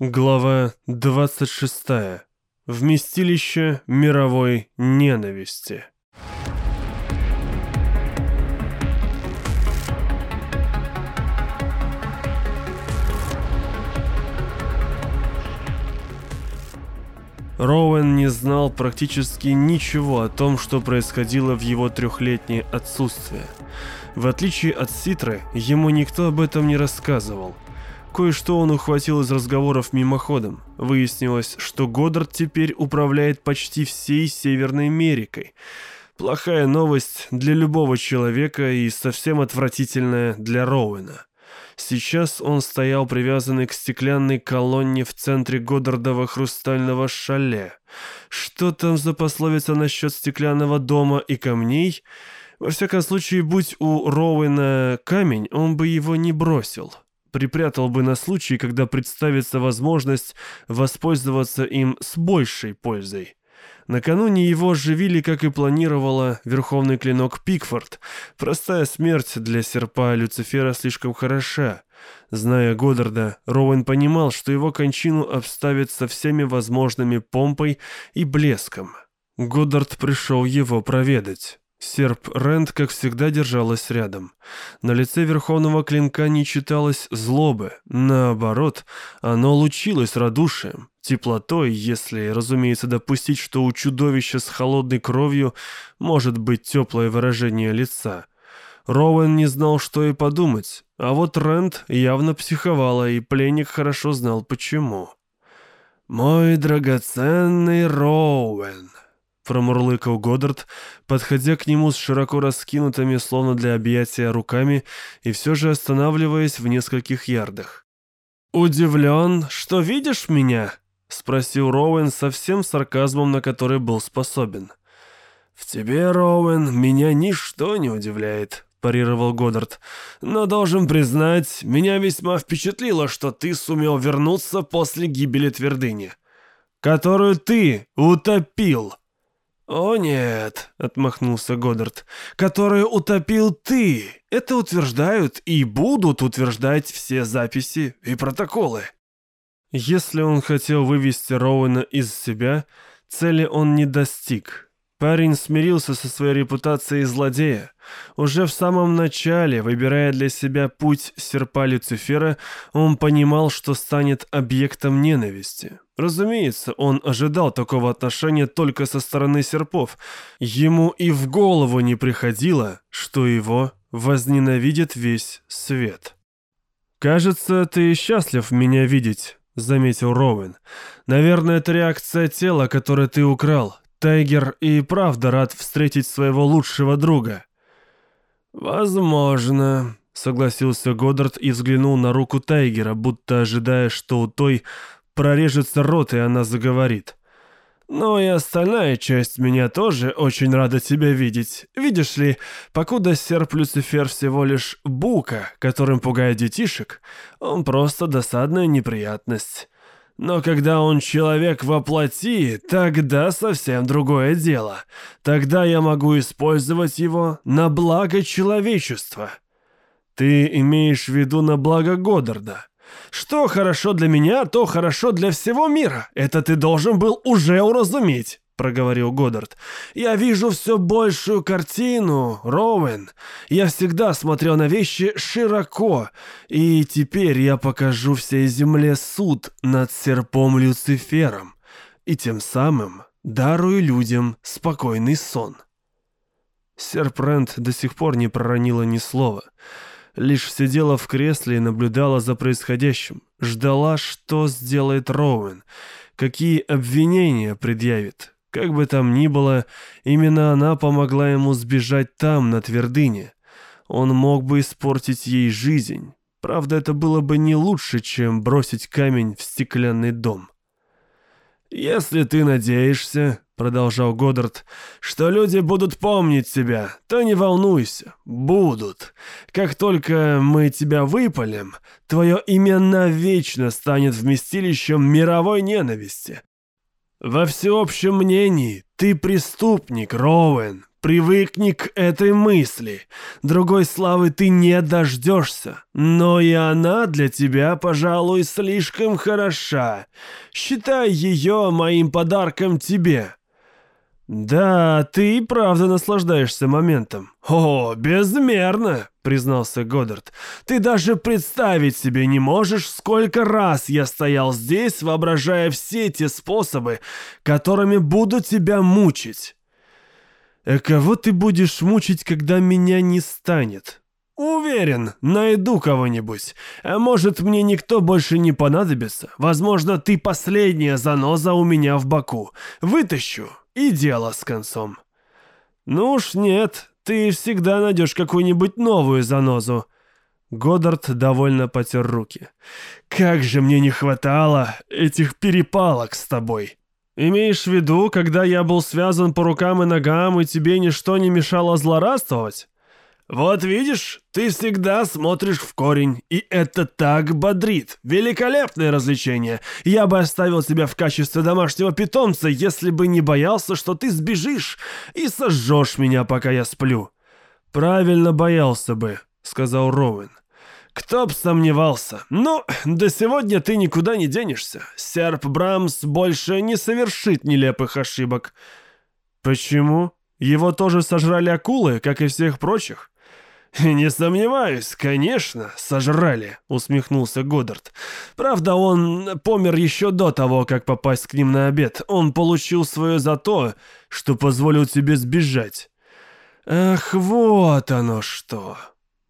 Глава 26. Вместилище мировой ненависти. Роуэн не знал практически ничего о том, что происходило в его трехлетнее отсутствие. В отличие от Ситры, ему никто об этом не рассказывал – Кое-что он ухватил из разговоров мимоходом. Выяснилось, что Годдард теперь управляет почти всей Северной Америкой. Плохая новость для любого человека и совсем отвратительная для Роуэна. Сейчас он стоял привязанный к стеклянной колонне в центре Годдардова хрустального шале. Что там за пословица насчет стеклянного дома и камней? Во всяком случае, будь у Роуэна камень, он бы его не бросил припрятал бы на случай, когда представится возможность воспользоваться им с большей пользой. Накануне его оживили, как и планировала, верховный клинок Пикфорд. Простая смерть для серпа Люцифера слишком хороша. Зная Годдарда, Роуэн понимал, что его кончину обставят со всеми возможными помпой и блеском. Годдард пришел его проведать. Серп Рэнд, как всегда, держалась рядом. На лице Верховного Клинка не читалось злобы. Наоборот, оно лучилось радушием, теплотой, если, разумеется, допустить, что у чудовища с холодной кровью может быть теплое выражение лица. Роуэн не знал, что и подумать, а вот Рэнд явно психовала, и пленник хорошо знал почему. «Мой драгоценный Роуэн», промурлыкал Годдард, подходя к нему с широко раскинутыми, словно для объятия, руками и все же останавливаясь в нескольких ярдах. «Удивлен, что видишь меня?» — спросил Роуэн со всем сарказмом, на который был способен. «В тебе, Роуэн, меня ничто не удивляет», — парировал Годдард. «Но должен признать, меня весьма впечатлило, что ты сумел вернуться после гибели твердыни, которую ты утопил». «О нет», — отмахнулся Годдард, — «которую утопил ты. Это утверждают и будут утверждать все записи и протоколы». Если он хотел вывести Роуэна из себя, цели он не достиг. Парень смирился со своей репутацией злодея. Уже в самом начале, выбирая для себя путь серпа Люцифера, он понимал, что станет объектом ненависти. Разумеется, он ожидал такого отношения только со стороны серпов. Ему и в голову не приходило, что его возненавидит весь свет. «Кажется, ты счастлив меня видеть», — заметил Роуэн. «Наверное, это реакция тела, которое ты украл. Тайгер и правда рад встретить своего лучшего друга». «Возможно», — согласился Годдард и взглянул на руку Тайгера, будто ожидая, что у той прорежется рот, и она заговорит. «Но и остальная часть меня тоже очень рада тебя видеть. Видишь ли, покуда серп Люцифер всего лишь бука, которым пугает детишек, он просто досадная неприятность». Но когда он человек во плоти, тогда совсем другое дело. Тогда я могу использовать его на благо человечества. Ты имеешь в виду на благо Годдарда. Что хорошо для меня, то хорошо для всего мира. Это ты должен был уже уразуметь проговорил Годдард. «Я вижу все большую картину, Роуэн. Я всегда смотрел на вещи широко, и теперь я покажу всей земле суд над серпом Люцифером, и тем самым дарую людям спокойный сон». Серп Рент до сих пор не проронила ни слова. Лишь сидела в кресле и наблюдала за происходящим. Ждала, что сделает Роуэн, какие обвинения предъявит, как бы там ни было, именно она помогла ему сбежать там, на твердыне. Он мог бы испортить ей жизнь. Правда, это было бы не лучше, чем бросить камень в стеклянный дом. «Если ты надеешься, — продолжал Годдард, — что люди будут помнить тебя, то не волнуйся, будут. Как только мы тебя выпалим, твое имя навечно станет вместилищем мировой ненависти. Во всеобщем мнении ты преступник, Роуэн, Привыкни к этой мысли. Другой славы ты не дождешься. Но и она для тебя, пожалуй, слишком хороша. Считай ее моим подарком тебе. «Да, ты и правда наслаждаешься моментом». «О, безмерно!» — признался Годдард. «Ты даже представить себе не можешь, сколько раз я стоял здесь, воображая все те способы, которыми буду тебя мучить». «А кого ты будешь мучить, когда меня не станет?» «Уверен, найду кого-нибудь. А может, мне никто больше не понадобится? Возможно, ты последняя заноза у меня в боку. Вытащу, и дело с концом. Ну уж нет, ты всегда найдешь какую-нибудь новую занозу. Годдард довольно потер руки. «Как же мне не хватало этих перепалок с тобой!» «Имеешь в виду, когда я был связан по рукам и ногам, и тебе ничто не мешало злорадствовать?» «Вот видишь, ты всегда смотришь в корень, и это так бодрит. Великолепное развлечение. Я бы оставил тебя в качестве домашнего питомца, если бы не боялся, что ты сбежишь и сожжешь меня, пока я сплю». «Правильно боялся бы», — сказал Роуэн. «Кто б сомневался. Ну, до сегодня ты никуда не денешься. Серп Брамс больше не совершит нелепых ошибок». «Почему? Его тоже сожрали акулы, как и всех прочих?» «Не сомневаюсь, конечно, сожрали», — усмехнулся Годдард. «Правда, он помер еще до того, как попасть к ним на обед. Он получил свое за то, что позволил тебе сбежать». «Ах, вот оно что!»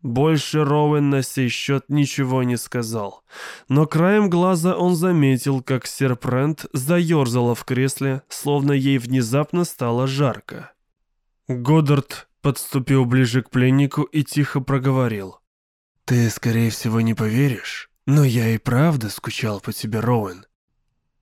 Больше Роуэн на сей счет ничего не сказал. Но краем глаза он заметил, как Серпрент заерзала в кресле, словно ей внезапно стало жарко. Годдард подступил ближе к пленнику и тихо проговорил. «Ты, скорее всего, не поверишь, но я и правда скучал по тебе, Роуэн».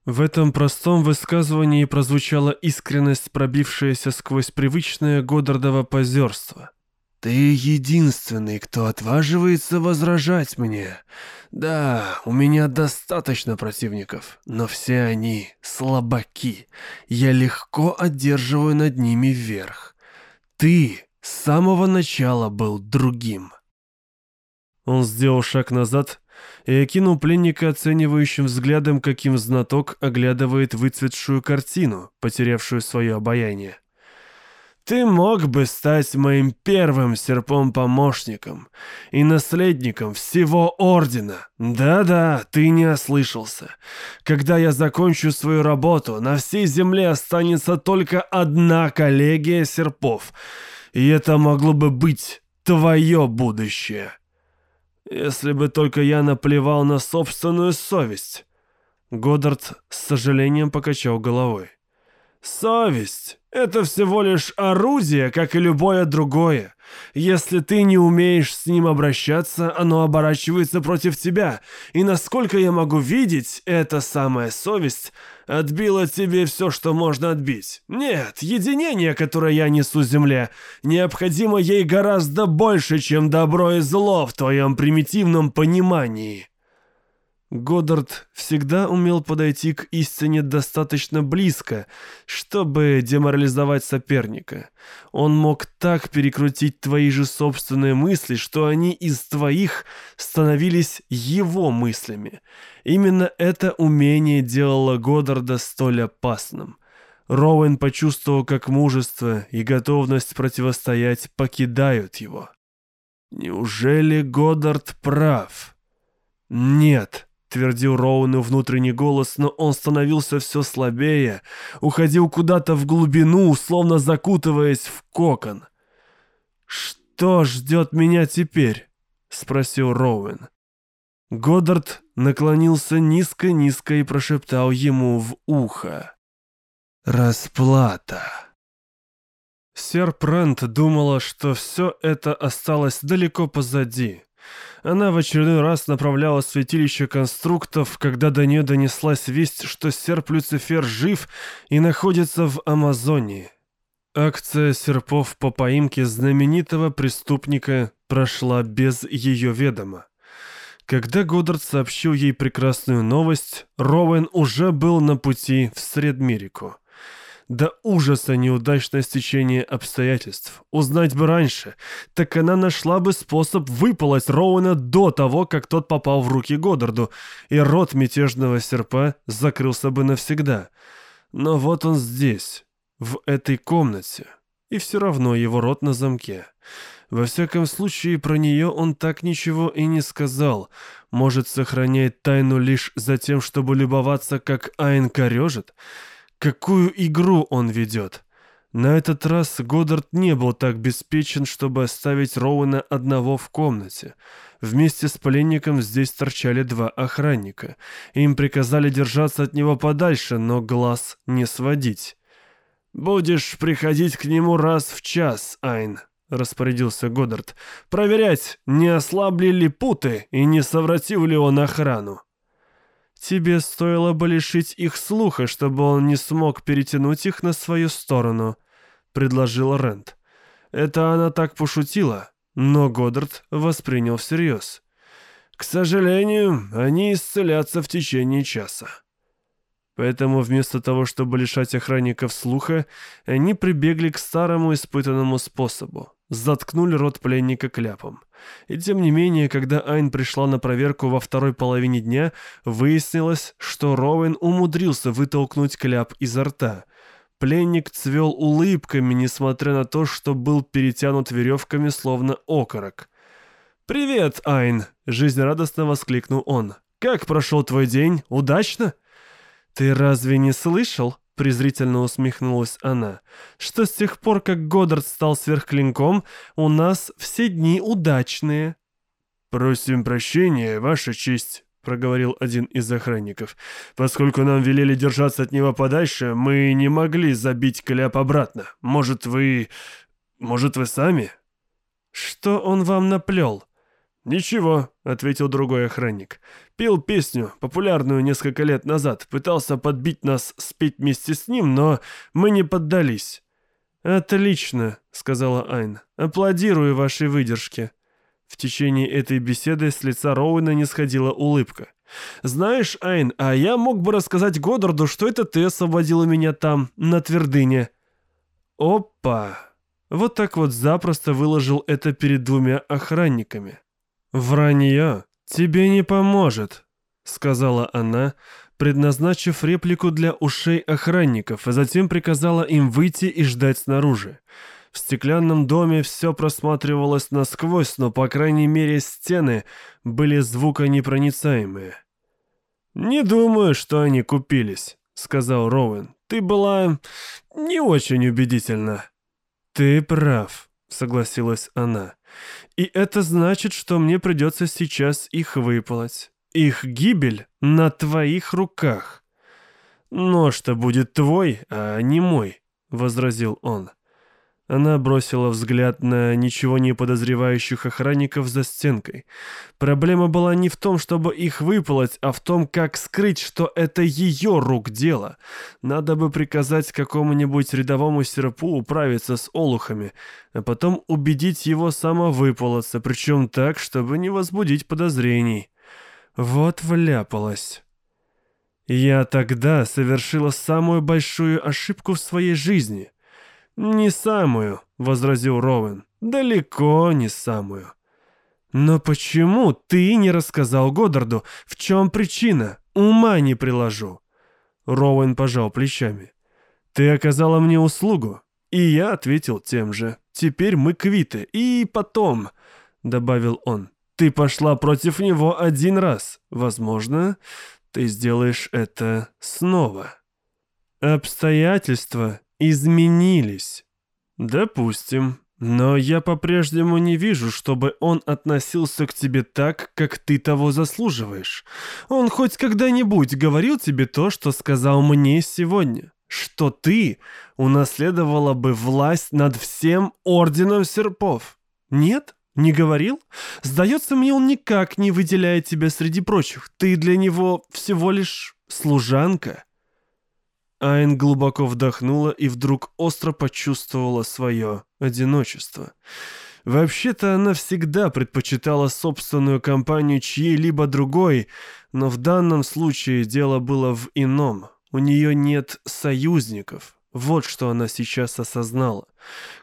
В этом простом высказывании прозвучала искренность, пробившаяся сквозь привычное Годдардово позерство. «Ты единственный, кто отваживается возражать мне. Да, у меня достаточно противников, но все они слабаки. Я легко одерживаю над ними верх. Ты с самого начала был другим. Он сделал шаг назад и окинул пленника оценивающим взглядом, каким знаток оглядывает выцветшую картину, потерявшую свое обаяние. «Ты мог бы стать моим первым серпом-помощником и наследником всего Ордена. Да-да, ты не ослышался. Когда я закончу свою работу, на всей земле останется только одна коллегия серпов — и это могло бы быть твое будущее. Если бы только я наплевал на собственную совесть. Годдард с сожалением покачал головой. Совесть — это всего лишь орудие, как и любое другое. Если ты не умеешь с ним обращаться, оно оборачивается против тебя. И насколько я могу видеть, эта самая совесть отбила тебе все, что можно отбить. Нет, единение, которое я несу земле, необходимо ей гораздо больше, чем добро и зло в твоем примитивном понимании. Годдард всегда умел подойти к истине достаточно близко, чтобы деморализовать соперника. Он мог так перекрутить твои же собственные мысли, что они из твоих становились его мыслями. Именно это умение делало Годдарда столь опасным. Роуэн почувствовал, как мужество и готовность противостоять покидают его. Неужели Годдард прав? Нет твердил Роуну внутренний голос, но он становился все слабее, уходил куда-то в глубину, словно закутываясь в кокон. «Что ждет меня теперь?» — спросил Роуэн. Годдард наклонился низко-низко и прошептал ему в ухо. «Расплата». Сер Прент думала, что все это осталось далеко позади. Она в очередной раз направляла святилище конструктов, когда до нее донеслась весть, что серп Люцифер жив и находится в Амазонии. Акция серпов по поимке знаменитого преступника прошла без ее ведома. Когда Годдард сообщил ей прекрасную новость, Роуэн уже был на пути в Средмирику. До ужаса неудачное стечение обстоятельств. Узнать бы раньше, так она нашла бы способ выпалоть Роуэна до того, как тот попал в руки Годдарду, и рот мятежного серпа закрылся бы навсегда. Но вот он здесь, в этой комнате, и все равно его рот на замке. Во всяком случае, про нее он так ничего и не сказал. Может, сохраняет тайну лишь за тем, чтобы любоваться, как Айн корежит? Какую игру он ведет? На этот раз Годдард не был так беспечен, чтобы оставить Роуэна одного в комнате. Вместе с пленником здесь торчали два охранника. Им приказали держаться от него подальше, но глаз не сводить. «Будешь приходить к нему раз в час, Айн», — распорядился Годдард. «Проверять, не ослабли ли путы и не совратил ли он охрану». «Тебе стоило бы лишить их слуха, чтобы он не смог перетянуть их на свою сторону», — предложил Рент. Это она так пошутила, но Годдард воспринял всерьез. «К сожалению, они исцелятся в течение часа». Поэтому вместо того, чтобы лишать охранников слуха, они прибегли к старому испытанному способу заткнули рот пленника кляпом. И тем не менее, когда Айн пришла на проверку во второй половине дня, выяснилось, что Роуэн умудрился вытолкнуть кляп изо рта. Пленник цвел улыбками, несмотря на то, что был перетянут веревками, словно окорок. «Привет, Айн!» — жизнерадостно воскликнул он. «Как прошел твой день? Удачно?» «Ты разве не слышал?» презрительно усмехнулась она, что с тех пор, как Годдард стал сверхклинком, у нас все дни удачные. «Просим прощения, Ваша честь», — проговорил один из охранников. «Поскольку нам велели держаться от него подальше, мы не могли забить кляп обратно. Может, вы... может, вы сами?» «Что он вам наплел?» «Ничего», — ответил другой охранник. «Пел песню, популярную несколько лет назад. Пытался подбить нас спеть вместе с ним, но мы не поддались». «Отлично», — сказала Айн. «Аплодирую вашей выдержке». В течение этой беседы с лица Роуэна не сходила улыбка. «Знаешь, Айн, а я мог бы рассказать Годдарду, что это ты освободила меня там, на твердыне». «Опа!» Вот так вот запросто выложил это перед двумя охранниками. «Вранье тебе не поможет», — сказала она, предназначив реплику для ушей охранников, а затем приказала им выйти и ждать снаружи. В стеклянном доме все просматривалось насквозь, но, по крайней мере, стены были звуконепроницаемые. «Не думаю, что они купились», — сказал Роуэн. «Ты была не очень убедительна». «Ты прав», — согласилась она. И это значит, что мне придется сейчас их выполоть. Их гибель на твоих руках. Нож-то будет твой, а не мой, — возразил он. Она бросила взгляд на ничего не подозревающих охранников за стенкой. Проблема была не в том, чтобы их выполоть, а в том, как скрыть, что это ее рук дело. Надо бы приказать какому-нибудь рядовому серпу управиться с олухами, а потом убедить его самовыполоться, причем так, чтобы не возбудить подозрений. Вот вляпалась. Я тогда совершила самую большую ошибку в своей жизни — «Не самую», — возразил Роуэн. «Далеко не самую». «Но почему ты не рассказал Годдарду, в чем причина? Ума не приложу». Роуэн пожал плечами. «Ты оказала мне услугу, и я ответил тем же. Теперь мы квиты. И потом», — добавил он, — «ты пошла против него один раз. Возможно, ты сделаешь это снова». «Обстоятельства изменились. Допустим. Но я по-прежнему не вижу, чтобы он относился к тебе так, как ты того заслуживаешь. Он хоть когда-нибудь говорил тебе то, что сказал мне сегодня? Что ты унаследовала бы власть над всем орденом серпов? Нет? Не говорил? Сдается мне, он никак не выделяет тебя среди прочих. Ты для него всего лишь служанка. Айн глубоко вдохнула и вдруг остро почувствовала свое одиночество. Вообще-то она всегда предпочитала собственную компанию чьей-либо другой, но в данном случае дело было в ином. У нее нет союзников. Вот что она сейчас осознала.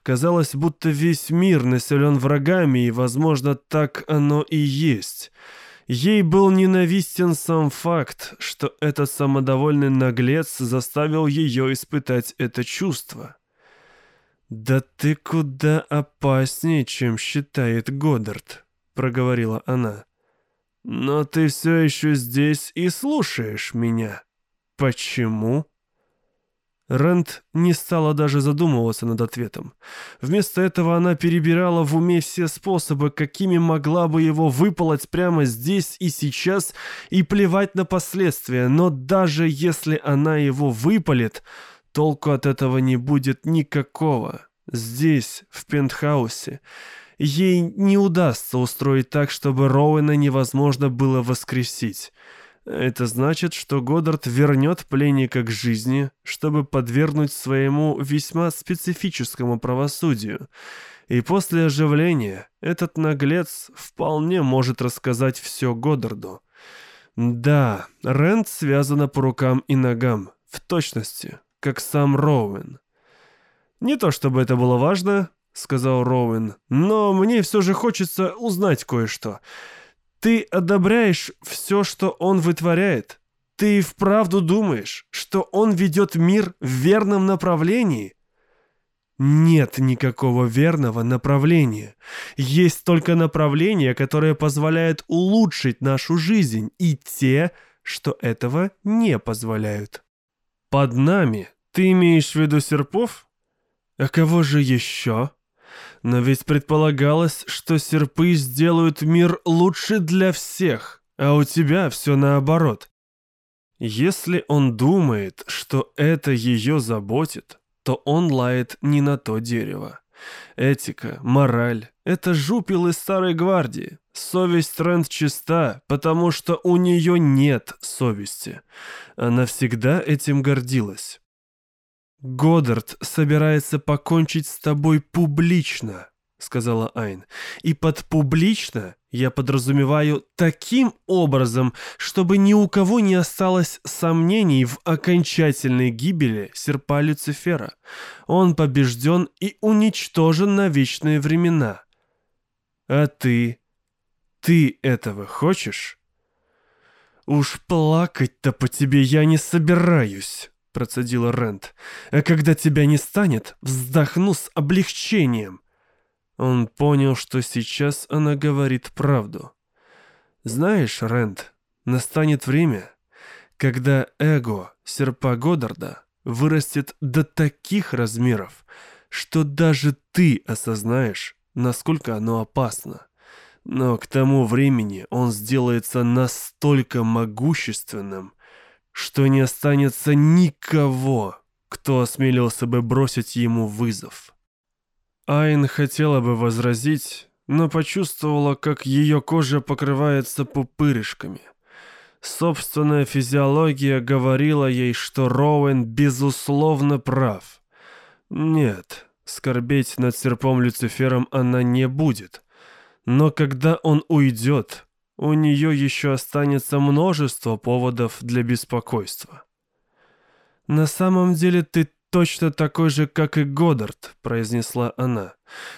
Казалось, будто весь мир населен врагами, и, возможно, так оно и есть. Ей был ненавистен сам факт, что этот самодовольный наглец заставил ее испытать это чувство. «Да ты куда опаснее, чем считает Годдард», — проговорила она. «Но ты все еще здесь и слушаешь меня. Почему?» Рэнд не стала даже задумываться над ответом. Вместо этого она перебирала в уме все способы, какими могла бы его выполоть прямо здесь и сейчас и плевать на последствия, но даже если она его выпалит, толку от этого не будет никакого. Здесь, в пентхаусе, ей не удастся устроить так, чтобы Роуэна невозможно было воскресить. Это значит, что Годдард вернет пленника к жизни, чтобы подвергнуть своему весьма специфическому правосудию. И после оживления этот наглец вполне может рассказать все Годдарду. Да, Рэнд связана по рукам и ногам, в точности, как сам Роуэн. «Не то чтобы это было важно», — сказал Роуэн, «но мне все же хочется узнать кое-что». Ты одобряешь все, что он вытворяет? Ты вправду думаешь, что он ведет мир в верном направлении? Нет никакого верного направления. Есть только направления, которые позволяют улучшить нашу жизнь, и те, что этого не позволяют. Под нами ты имеешь в виду серпов? А кого же еще? Но ведь предполагалось, что серпы сделают мир лучше для всех, а у тебя все наоборот. Если он думает, что это ее заботит, то он лает не на то дерево. Этика, мораль — это жупил из старой гвардии. Совесть Рэнд чиста, потому что у нее нет совести. Она всегда этим гордилась. «Годдард собирается покончить с тобой публично», — сказала Айн. «И под «публично» я подразумеваю таким образом, чтобы ни у кого не осталось сомнений в окончательной гибели серпа Люцифера. Он побежден и уничтожен на вечные времена. А ты? Ты этого хочешь?» «Уж плакать-то по тебе я не собираюсь», процедила Рент. «А когда тебя не станет, вздохну с облегчением». Он понял, что сейчас она говорит правду. «Знаешь, Рент, настанет время, когда эго серпа Годдарда вырастет до таких размеров, что даже ты осознаешь, насколько оно опасно. Но к тому времени он сделается настолько могущественным, что не останется никого, кто осмелился бы бросить ему вызов. Айн хотела бы возразить, но почувствовала, как ее кожа покрывается пупырышками. Собственная физиология говорила ей, что Роуэн безусловно прав. Нет, скорбеть над серпом Люцифером она не будет. Но когда он уйдет, у нее еще останется множество поводов для беспокойства. «На самом деле ты точно такой же, как и Годдард», — произнесла она.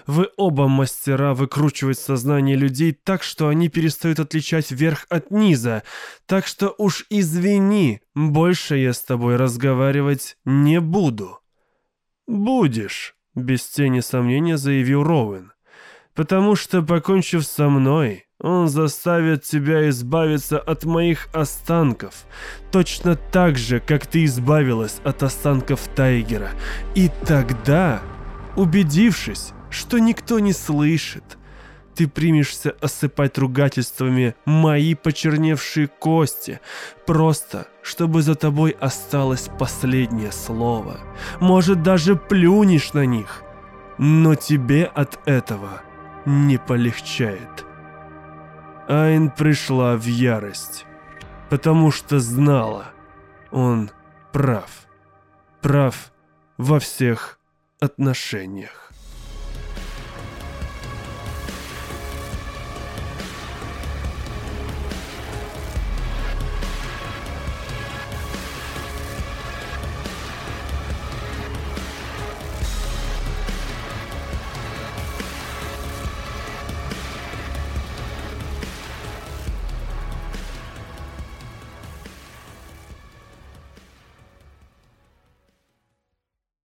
«Вы оба мастера выкручивать сознание людей так, что они перестают отличать верх от низа. Так что уж извини, больше я с тобой разговаривать не буду». «Будешь», — без тени сомнения заявил Роуэн. «Потому что, покончив со мной, он заставит тебя избавиться от моих останков, точно так же, как ты избавилась от останков Тайгера. И тогда, убедившись, что никто не слышит, ты примешься осыпать ругательствами мои почерневшие кости, просто чтобы за тобой осталось последнее слово. Может, даже плюнешь на них, но тебе от этого не полегчает». Айн пришла в ярость, потому что знала, он прав. Прав во всех отношениях.